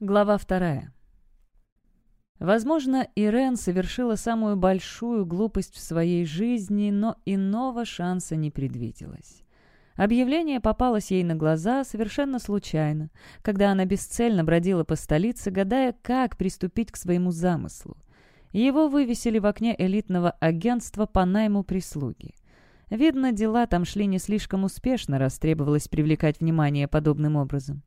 Глава вторая. Возможно, Ирен совершила самую большую глупость в своей жизни, но иного шанса не предвиделось. Объявление попалось ей на глаза совершенно случайно, когда она бесцельно бродила по столице, гадая, как приступить к своему замыслу. Его вывесили в окне элитного агентства по найму прислуги. Видно, дела там шли не слишком успешно, раз требовалось привлекать внимание подобным образом.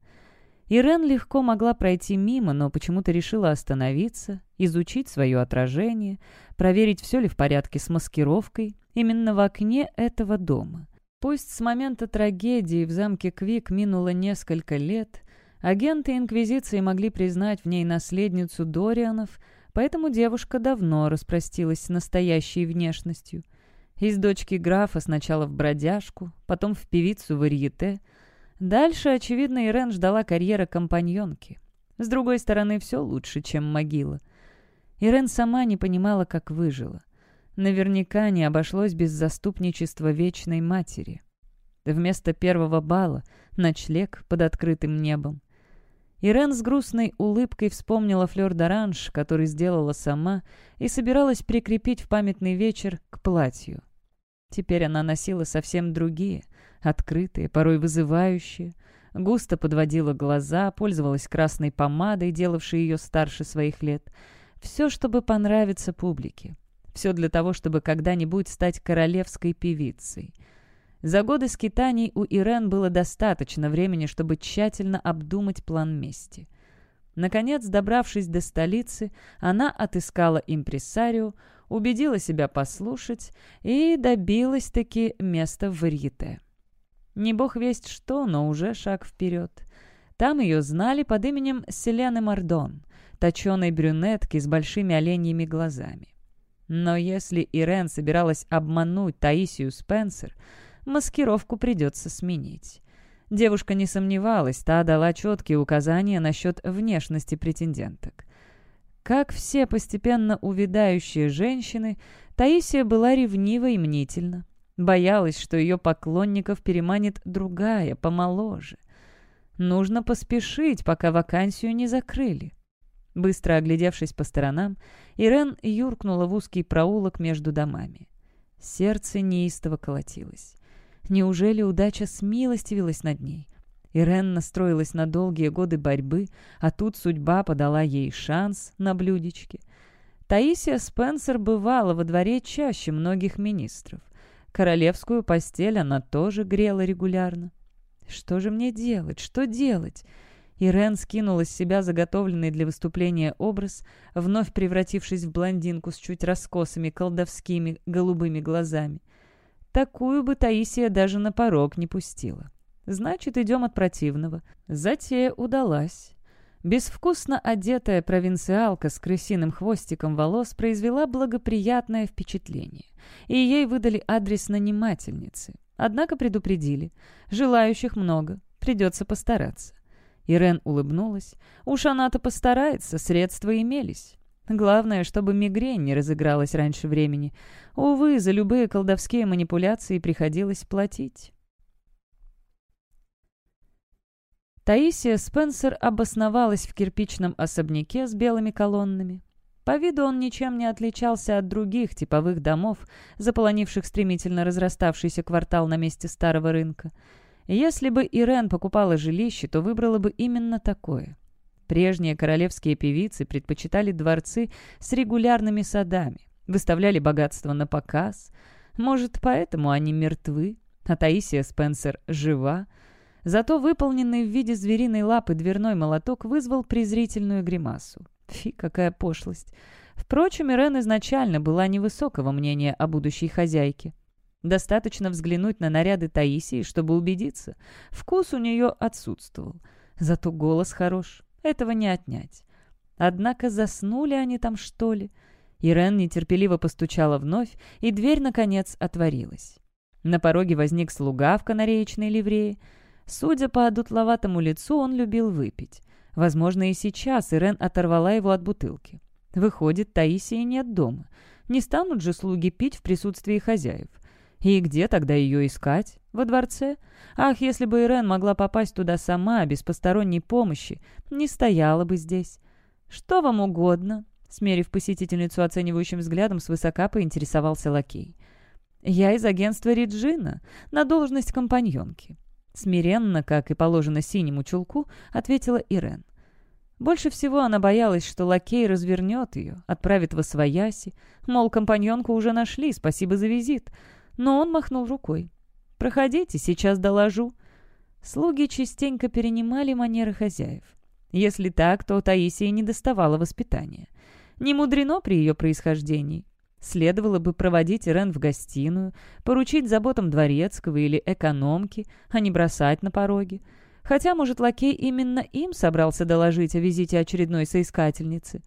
Ирен легко могла пройти мимо, но почему-то решила остановиться, изучить свое отражение, проверить, все ли в порядке с маскировкой, именно в окне этого дома. Пусть с момента трагедии в замке Квик минуло несколько лет, агенты Инквизиции могли признать в ней наследницу Дорианов, поэтому девушка давно распростилась с настоящей внешностью. Из дочки графа сначала в бродяжку, потом в певицу варьете — Дальше, очевидно, Ирен ждала карьера компаньонки. С другой стороны, все лучше, чем могила. Ирен сама не понимала, как выжила. Наверняка не обошлось без заступничества Вечной Матери. Вместо первого бала — ночлег под открытым небом. Ирен с грустной улыбкой вспомнила флёр д'оранж, который сделала сама, и собиралась прикрепить в памятный вечер к платью. Теперь она носила совсем другие, открытые, порой вызывающие. Густо подводила глаза, пользовалась красной помадой, делавшей ее старше своих лет. Все, чтобы понравиться публике. Все для того, чтобы когда-нибудь стать королевской певицей. За годы скитаний у Ирен было достаточно времени, чтобы тщательно обдумать план мести. Наконец, добравшись до столицы, она отыскала импресарио, убедила себя послушать и добилась-таки места в варьете. Не бог весть что, но уже шаг вперед. Там ее знали под именем Селены Мардон, точеной брюнетки с большими оленьими глазами. Но если Ирен собиралась обмануть Таисию Спенсер, маскировку придется сменить. Девушка не сомневалась, та дала четкие указания насчет внешности претенденток. Как все постепенно увядающие женщины, Таисия была ревнива и мнительна. Боялась, что ее поклонников переманит другая, помоложе. Нужно поспешить, пока вакансию не закрыли. Быстро оглядевшись по сторонам, Ирен юркнула в узкий проулок между домами. Сердце неистово колотилось. Неужели удача смилостивилась над ней? Ирен настроилась на долгие годы борьбы, а тут судьба подала ей шанс на блюдечке. Таисия Спенсер бывала во дворе чаще многих министров. Королевскую постель она тоже грела регулярно. Что же мне делать? Что делать? Ирен скинула с себя заготовленный для выступления образ, вновь превратившись в блондинку с чуть раскосыми колдовскими голубыми глазами. Такую бы Таисия даже на порог не пустила. Значит, идем от противного. Затея удалась. Безвкусно одетая провинциалка с крысиным хвостиком волос произвела благоприятное впечатление, и ей выдали адрес нанимательницы. Однако предупредили. Желающих много, придется постараться. Ирен улыбнулась. Уж она-то постарается, средства имелись. Главное, чтобы мигрень не разыгралась раньше времени. Увы, за любые колдовские манипуляции приходилось платить. Таисия Спенсер обосновалась в кирпичном особняке с белыми колоннами. По виду он ничем не отличался от других типовых домов, заполонивших стремительно разраставшийся квартал на месте старого рынка. Если бы Ирен покупала жилище, то выбрала бы именно такое. Прежние королевские певицы предпочитали дворцы с регулярными садами, выставляли богатство на показ. Может, поэтому они мертвы, а Таисия Спенсер жива, Зато выполненный в виде звериной лапы дверной молоток вызвал презрительную гримасу. Фи, какая пошлость. Впрочем, Ирен изначально была невысокого мнения о будущей хозяйке. Достаточно взглянуть на наряды Таисии, чтобы убедиться. Вкус у нее отсутствовал. Зато голос хорош. Этого не отнять. Однако заснули они там, что ли? Ирен нетерпеливо постучала вновь, и дверь, наконец, отворилась. На пороге возник слуга в канареечной ливрее. Судя по одутловатому лицу, он любил выпить. Возможно, и сейчас Ирен оторвала его от бутылки. Выходит, Таисии нет дома. Не станут же слуги пить в присутствии хозяев. И где тогда ее искать? Во дворце? Ах, если бы Ирен могла попасть туда сама, без посторонней помощи, не стояла бы здесь. Что вам угодно?» Смерив посетительницу оценивающим взглядом, свысока поинтересовался лакей. «Я из агентства Риджина, на должность компаньонки». Смиренно, как и положено синему чулку, ответила Ирен. Больше всего она боялась, что лакей развернет ее, отправит во свояси, мол, компаньонку уже нашли, спасибо за визит. Но он махнул рукой. «Проходите, сейчас доложу». Слуги частенько перенимали манеры хозяев. Если так, то Таисия не доставала воспитания. Не мудрено при ее происхождении. Следовало бы проводить Ирен в гостиную, поручить заботам дворецкого или экономки, а не бросать на пороге. Хотя, может, лакей именно им собрался доложить о визите очередной соискательницы.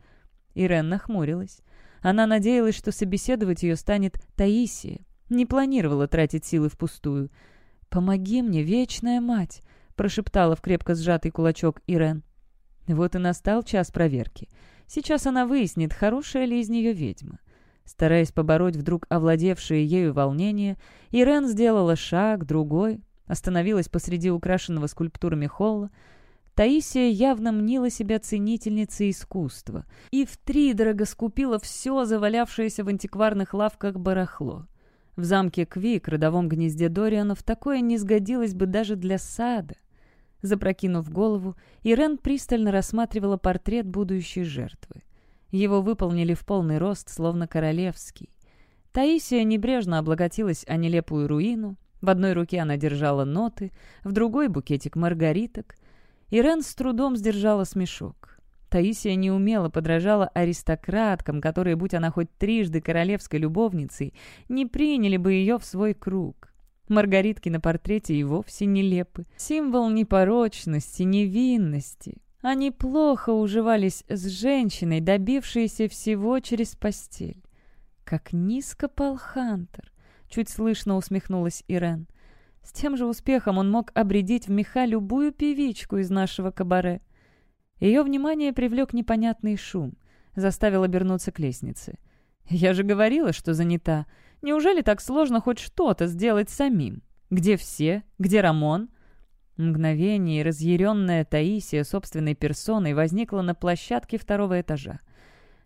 Ирен нахмурилась. Она надеялась, что собеседовать ее станет Таисия. Не планировала тратить силы впустую. «Помоги мне, вечная мать!» — прошептала в крепко сжатый кулачок Ирен. Вот и настал час проверки. Сейчас она выяснит, хорошая ли из нее ведьма. Стараясь побороть вдруг овладевшее ею волнение, Ирен сделала шаг, другой, остановилась посреди украшенного скульптурами холла. Таисия явно мнила себя ценительницей искусства и втридорого скупила все завалявшееся в антикварных лавках барахло. В замке Квик, родовом гнезде Дорианов, такое не сгодилось бы даже для сада. Запрокинув голову, Ирен пристально рассматривала портрет будущей жертвы. Его выполнили в полный рост, словно королевский. Таисия небрежно облаготилась о нелепую руину. В одной руке она держала ноты, в другой — букетик маргариток. Ирен с трудом сдержала смешок. Таисия неумело подражала аристократкам, которые, будь она хоть трижды королевской любовницей, не приняли бы ее в свой круг. Маргаритки на портрете и вовсе нелепы. Символ непорочности, невинности. Они плохо уживались с женщиной, добившейся всего через постель. «Как низко пал Хантер!» — чуть слышно усмехнулась Ирен. С тем же успехом он мог обредить в меха любую певичку из нашего кабаре. Ее внимание привлек непонятный шум, заставил обернуться к лестнице. «Я же говорила, что занята. Неужели так сложно хоть что-то сделать самим? Где все? Где Рамон?» Мгновение разъяренная Таисия собственной персоной возникла на площадке второго этажа.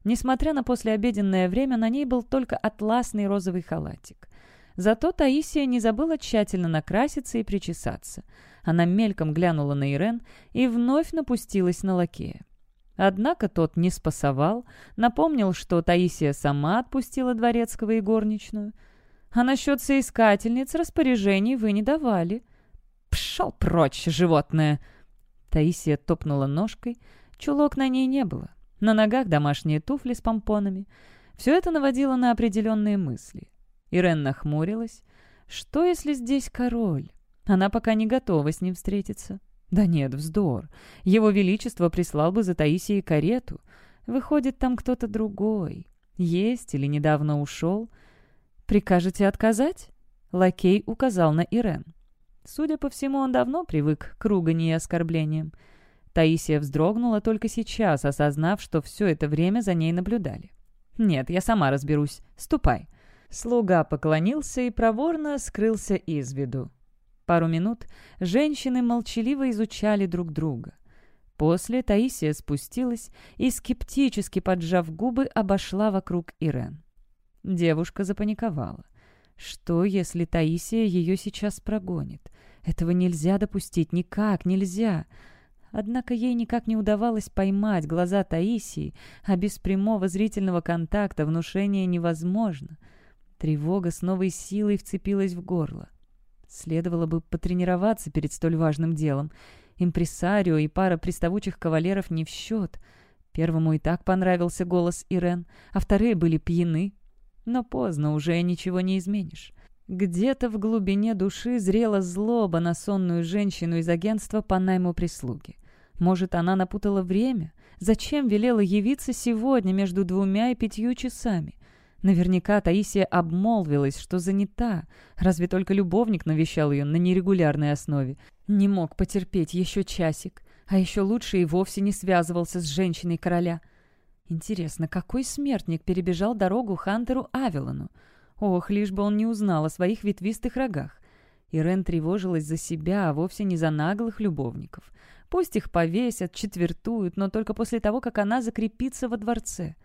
Несмотря на послеобеденное время, на ней был только атласный розовый халатик. Зато Таисия не забыла тщательно накраситься и причесаться. Она мельком глянула на Ирен и вновь напустилась на лакея. Однако тот не спасовал, напомнил, что Таисия сама отпустила дворецкого и горничную. А насчет соискательниц распоряжений вы не давали. «Пшел прочь, животное!» Таисия топнула ножкой. Чулок на ней не было. На ногах домашние туфли с помпонами. Все это наводило на определенные мысли. Ирен нахмурилась. «Что, если здесь король? Она пока не готова с ним встретиться». «Да нет, вздор. Его Величество прислал бы за Таисией карету. Выходит, там кто-то другой. Есть или недавно ушел. Прикажете отказать?» Лакей указал на Ирен. Судя по всему, он давно привык к ругани и оскорблениям. Таисия вздрогнула только сейчас, осознав, что все это время за ней наблюдали. «Нет, я сама разберусь. Ступай». Слуга поклонился и проворно скрылся из виду. Пару минут женщины молчаливо изучали друг друга. После Таисия спустилась и, скептически поджав губы, обошла вокруг Ирен. Девушка запаниковала. Что, если Таисия ее сейчас прогонит? Этого нельзя допустить, никак нельзя. Однако ей никак не удавалось поймать глаза Таисии, а без прямого зрительного контакта внушение невозможно. Тревога с новой силой вцепилась в горло. Следовало бы потренироваться перед столь важным делом. Импресарио и пара приставучих кавалеров не в счет. Первому и так понравился голос Ирен, а вторые были пьяны. Но поздно, уже ничего не изменишь. Где-то в глубине души зрела злоба на сонную женщину из агентства по найму прислуги. Может, она напутала время? Зачем велела явиться сегодня между двумя и пятью часами? Наверняка Таисия обмолвилась, что занята. Разве только любовник навещал ее на нерегулярной основе. Не мог потерпеть еще часик. А еще лучше и вовсе не связывался с женщиной короля. Интересно, какой смертник перебежал дорогу Хантеру Авелону? Ох, лишь бы он не узнал о своих ветвистых рогах. Ирен тревожилась за себя, а вовсе не за наглых любовников. Пусть их повесят, четвертуют, но только после того, как она закрепится во дворце.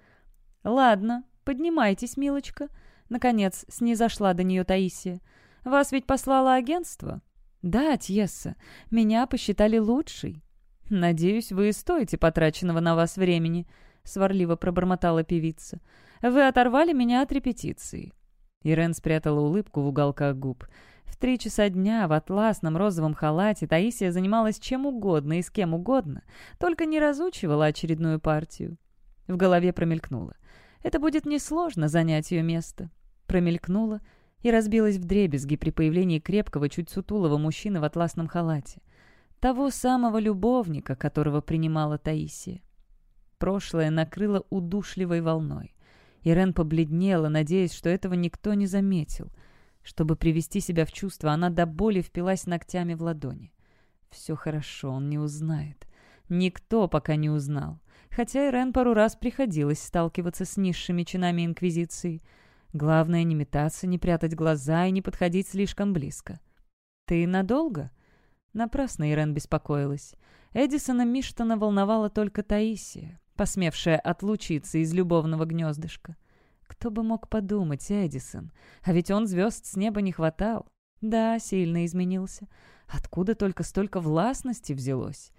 «Ладно, поднимайтесь, милочка», — наконец снизошла до нее Таисия. «Вас ведь послало агентство?» «Да, Тьесса, меня посчитали лучшей». «Надеюсь, вы стоите потраченного на вас времени», — сварливо пробормотала певица. «Вы оторвали меня от репетиции». Ирен спрятала улыбку в уголках губ. В три часа дня в атласном розовом халате Таисия занималась чем угодно и с кем угодно, только не разучивала очередную партию. В голове промелькнуло. Это будет несложно занять ее место. Промелькнуло и разбилась в дребезги при появлении крепкого, чуть сутулого мужчины в атласном халате. Того самого любовника, которого принимала Таисия. Прошлое накрыло удушливой волной. Ирен побледнела, надеясь, что этого никто не заметил. Чтобы привести себя в чувство, она до боли впилась ногтями в ладони. Все хорошо, он не узнает. Никто пока не узнал. Хотя Ирен пару раз приходилось сталкиваться с низшими чинами Инквизиции. Главное не метаться, не прятать глаза и не подходить слишком близко. «Ты надолго?» Напрасно Ирен беспокоилась. Эдисона Миштона волновала только Таисия посмевшая отлучиться из любовного гнездышка. Кто бы мог подумать, Эдисон, а ведь он звезд с неба не хватал. Да, сильно изменился. Откуда только столько властности взялось?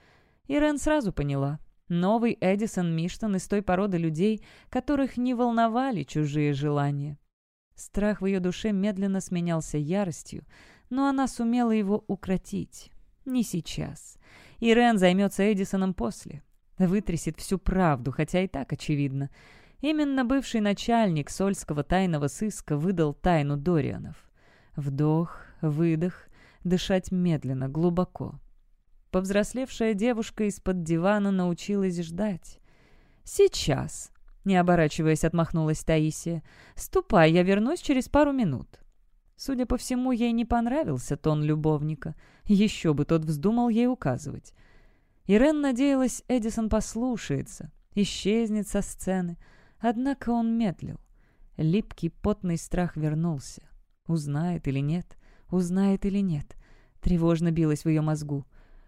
Ирен сразу поняла. Новый Эдисон Миштон из той породы людей, которых не волновали чужие желания. Страх в ее душе медленно сменялся яростью, но она сумела его укротить. Не сейчас. Ирен займется Эдисоном после. Вытрясет всю правду, хотя и так очевидно. Именно бывший начальник Сольского тайного сыска выдал тайну Дорианов. Вдох, выдох, дышать медленно, глубоко. Повзрослевшая девушка из-под дивана научилась ждать. «Сейчас», — не оборачиваясь, отмахнулась Таисия. «Ступай, я вернусь через пару минут». Судя по всему, ей не понравился тон любовника. Еще бы тот вздумал ей указывать. Ирен надеялась, Эдисон послушается, исчезнет со сцены. Однако он медлил. Липкий потный страх вернулся. Узнает или нет, узнает или нет. Тревожно билось в ее мозгу.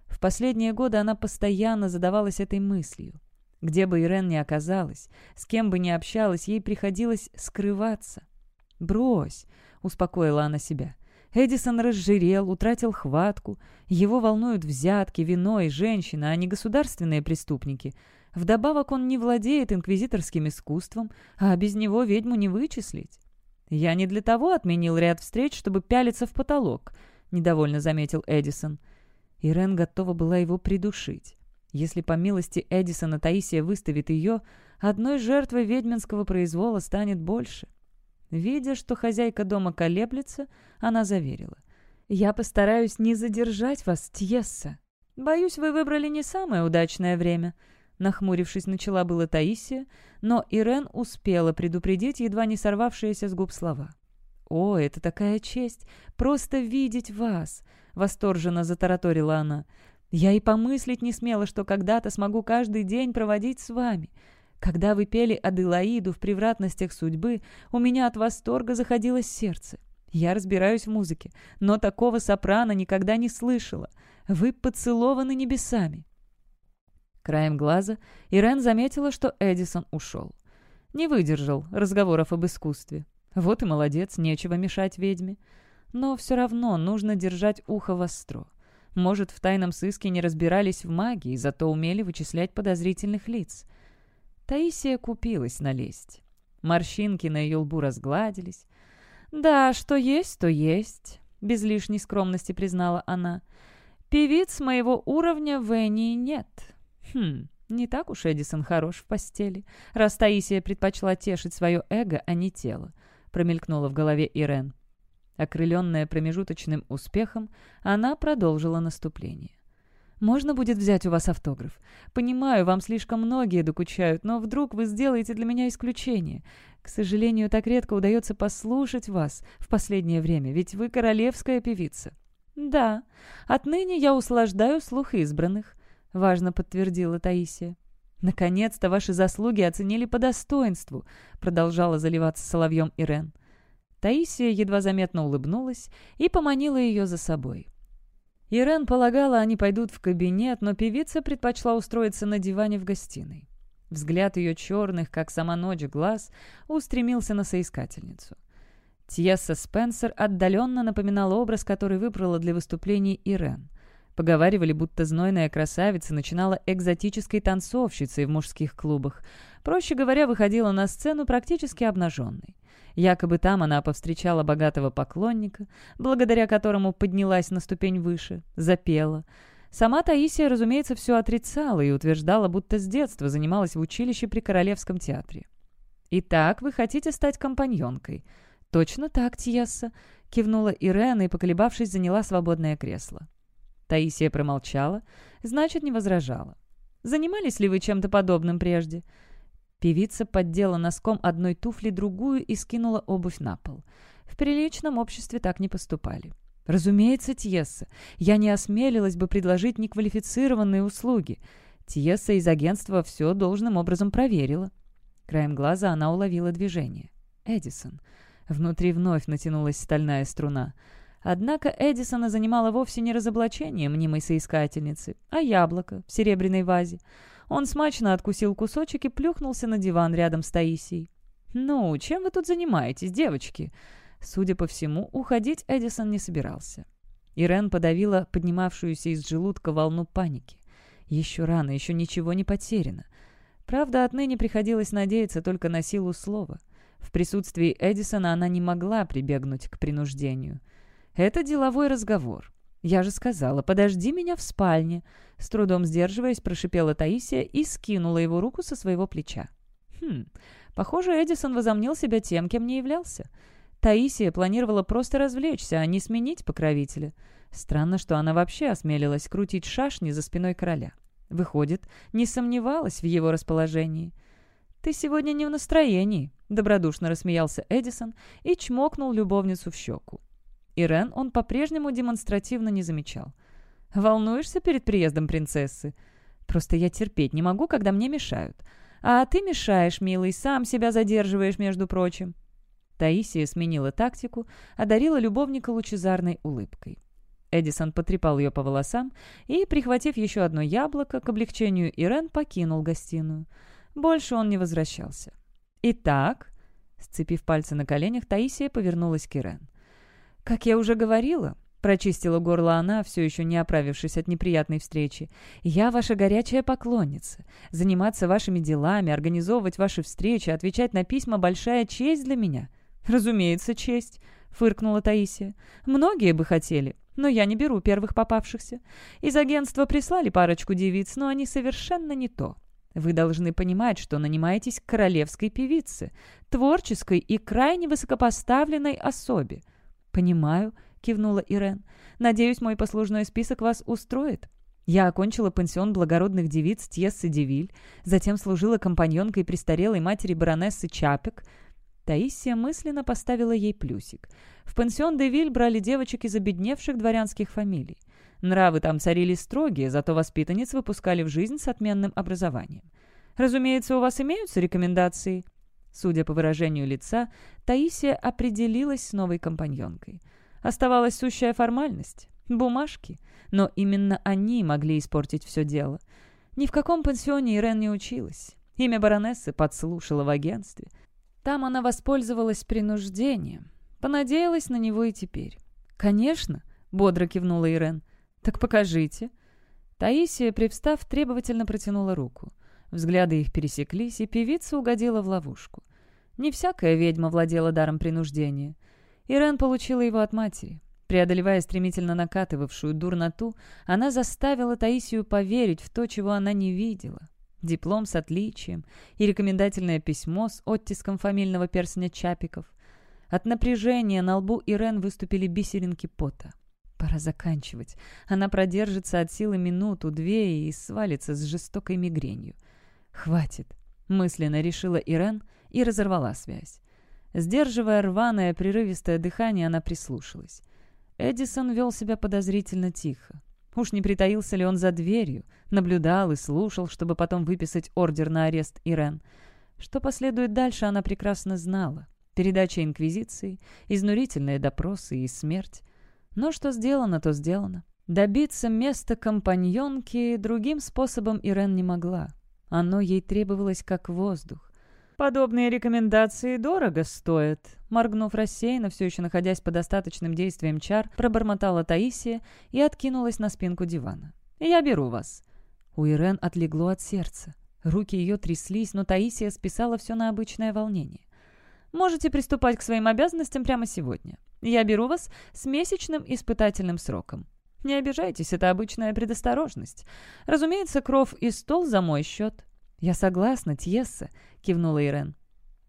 В последние годы она постоянно задавалась этой мыслью. Где бы Ирен ни оказалась, с кем бы ни общалась, ей приходилось скрываться. «Брось», — успокоила она себя, Эдисон разжирел, утратил хватку. Его волнуют взятки, вино и женщины, а не государственные преступники. Вдобавок он не владеет инквизиторским искусством, а без него ведьму не вычислить. «Я не для того отменил ряд встреч, чтобы пялиться в потолок», — недовольно заметил Эдисон. Ирен готова была его придушить. Если по милости Эдисона Таисия выставит ее, одной жертвой ведьминского произвола станет больше. Видя, что хозяйка дома колеблется, она заверила. «Я постараюсь не задержать вас, Тьесса. Боюсь, вы выбрали не самое удачное время». Нахмурившись, начала было Таисия, но Ирен успела предупредить едва не сорвавшиеся с губ слова. «О, это такая честь! Просто видеть вас!» — восторженно затараторила она. «Я и помыслить не смела, что когда-то смогу каждый день проводить с вами. Когда вы пели Аделаиду в превратностях судьбы, у меня от восторга заходилось сердце. Я разбираюсь в музыке, но такого сопрано никогда не слышала. Вы поцелованы небесами». Краем глаза Ирен заметила, что Эдисон ушел. Не выдержал разговоров об искусстве. Вот и молодец, нечего мешать ведьме. Но все равно нужно держать ухо востро. Может, в тайном сыске не разбирались в магии, зато умели вычислять подозрительных лиц. Таисия купилась налезть. Морщинки на ее лбу разгладились. «Да, что есть, то есть», — без лишней скромности признала она. «Певиц моего уровня в Энии нет». «Хм, не так уж Эдисон хорош в постели, раз Таисия предпочла тешить свое эго, а не тело», — промелькнула в голове Ирен. Окрыленная промежуточным успехом, она продолжила наступление. Можно будет взять у вас автограф? Понимаю, вам слишком многие докучают, но вдруг вы сделаете для меня исключение. К сожалению, так редко удается послушать вас в последнее время, ведь вы королевская певица». «Да, отныне я услаждаю слух избранных», — важно подтвердила Таисия. «Наконец-то ваши заслуги оценили по достоинству», — продолжала заливаться соловьем Ирен. Таисия едва заметно улыбнулась и поманила ее за собой. Ирен полагала, они пойдут в кабинет, но певица предпочла устроиться на диване в гостиной. Взгляд ее черных, как сама ночь, глаз устремился на соискательницу. Тьесса Спенсер отдаленно напоминала образ, который выбрала для выступлений Ирен. Поговаривали, будто знойная красавица начинала экзотической танцовщицей в мужских клубах. Проще говоря, выходила на сцену практически обнаженной. Якобы там она повстречала богатого поклонника, благодаря которому поднялась на ступень выше, запела. Сама Таисия, разумеется, все отрицала и утверждала, будто с детства занималась в училище при Королевском театре. «Итак, вы хотите стать компаньонкой?» «Точно так, Тьесса», — кивнула Ирена и, поколебавшись, заняла свободное кресло. Таисия промолчала, значит, не возражала. «Занимались ли вы чем-то подобным прежде?» Певица поддела носком одной туфли другую и скинула обувь на пол. В приличном обществе так не поступали. «Разумеется, Тьесса, я не осмелилась бы предложить неквалифицированные услуги. Тьесса из агентства все должным образом проверила». Краем глаза она уловила движение. «Эдисон». Внутри вновь натянулась стальная струна. Однако Эдисона занимала вовсе не разоблачение мнимой соискательницы, а яблоко в серебряной вазе. Он смачно откусил кусочек и плюхнулся на диван рядом с Таисией. «Ну, чем вы тут занимаетесь, девочки?» Судя по всему, уходить Эдисон не собирался. Ирен подавила поднимавшуюся из желудка волну паники. Еще рано, еще ничего не потеряно. Правда, отныне приходилось надеяться только на силу слова. В присутствии Эдисона она не могла прибегнуть к принуждению. «Это деловой разговор. Я же сказала, подожди меня в спальне», с трудом сдерживаясь, прошипела Таисия и скинула его руку со своего плеча. «Хм, похоже, Эдисон возомнил себя тем, кем не являлся. Таисия планировала просто развлечься, а не сменить покровителя. Странно, что она вообще осмелилась крутить шашни за спиной короля. Выходит, не сомневалась в его расположении. «Ты сегодня не в настроении», — добродушно рассмеялся Эдисон и чмокнул любовницу в щеку. Ирен он по-прежнему демонстративно не замечал. «Волнуешься перед приездом принцессы? Просто я терпеть не могу, когда мне мешают. А ты мешаешь, милый, сам себя задерживаешь, между прочим». Таисия сменила тактику, одарила любовника лучезарной улыбкой. Эдисон потрепал ее по волосам и, прихватив еще одно яблоко, к облегчению Ирен покинул гостиную. Больше он не возвращался. «Итак», — сцепив пальцы на коленях, Таисия повернулась к Ирен. «Как я уже говорила», — прочистила горло она, все еще не оправившись от неприятной встречи, «я ваша горячая поклонница. Заниматься вашими делами, организовывать ваши встречи, отвечать на письма — большая честь для меня». «Разумеется, честь», — фыркнула Таисия. «Многие бы хотели, но я не беру первых попавшихся. Из агентства прислали парочку девиц, но они совершенно не то. Вы должны понимать, что нанимаетесь к королевской певице, творческой и крайне высокопоставленной особе. «Понимаю», — кивнула Ирен. «Надеюсь, мой послужной список вас устроит. Я окончила пансион благородных девиц Тьессы Девиль, затем служила компаньонкой престарелой матери баронессы Чапек». Таисия мысленно поставила ей плюсик. В пансион Девиль брали девочек из обедневших дворянских фамилий. Нравы там царили строгие, зато воспитанниц выпускали в жизнь с отменным образованием. Разумеется, у вас имеются рекомендации?» Судя по выражению лица, Таисия определилась с новой компаньонкой. Оставалась сущая формальность — бумажки, но именно они могли испортить все дело. Ни в каком пансионе Ирен не училась. Имя баронессы подслушала в агентстве. Там она воспользовалась принуждением. Понадеялась на него и теперь. «Конечно», — бодро кивнула Ирен. «Так покажите». Таисия, привстав, требовательно протянула руку. Взгляды их пересеклись, и певица угодила в ловушку. Не всякая ведьма владела даром принуждения. Ирен получила его от матери. Преодолевая стремительно накатывавшую дурноту, она заставила Таисию поверить в то, чего она не видела. Диплом с отличием и рекомендательное письмо с оттиском фамильного перстня Чапиков. От напряжения на лбу Ирен выступили бисеринки пота. Пора заканчивать. Она продержится от силы минуту-две и свалится с жестокой мигренью. «Хватит», — мысленно решила Ирен и разорвала связь. Сдерживая рваное, прерывистое дыхание, она прислушалась. Эдисон вел себя подозрительно тихо. Уж не притаился ли он за дверью, наблюдал и слушал, чтобы потом выписать ордер на арест Ирен. Что последует дальше, она прекрасно знала. Передача Инквизиции, изнурительные допросы и смерть. Но что сделано, то сделано. Добиться места компаньонки другим способом Ирен не могла. Оно ей требовалось как воздух. «Подобные рекомендации дорого стоят», — моргнув рассеянно, все еще находясь под достаточным действием чар, пробормотала Таисия и откинулась на спинку дивана. «Я беру вас». У Ирен отлегло от сердца. Руки ее тряслись, но Таисия списала все на обычное волнение. «Можете приступать к своим обязанностям прямо сегодня. Я беру вас с месячным испытательным сроком. Не обижайтесь, это обычная предосторожность. Разумеется, кров и стол за мой счет. «Я согласна, Тьесса», — кивнула Ирен.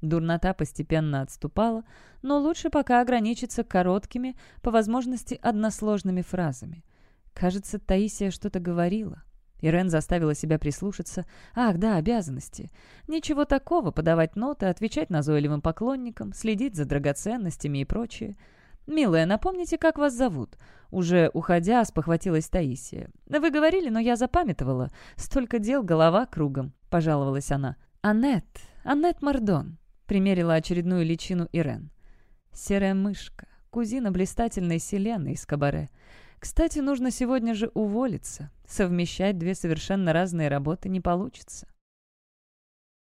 Дурнота постепенно отступала, но лучше пока ограничиться короткими, по возможности односложными фразами. Кажется, Таисия что-то говорила. Ирен заставила себя прислушаться. «Ах, да, обязанности. Ничего такого, подавать ноты, отвечать назойливым поклонникам, следить за драгоценностями и прочее. «Милая, напомните, как вас зовут?» Уже уходя, спохватилась Таисия. «Вы говорили, но я запамятовала. Столько дел, голова кругом», — пожаловалась она. «Аннет, Аннет Мардон», — примерила очередную личину Ирен. «Серая мышка, кузина блистательной Селены из Кабаре. Кстати, нужно сегодня же уволиться. Совмещать две совершенно разные работы не получится».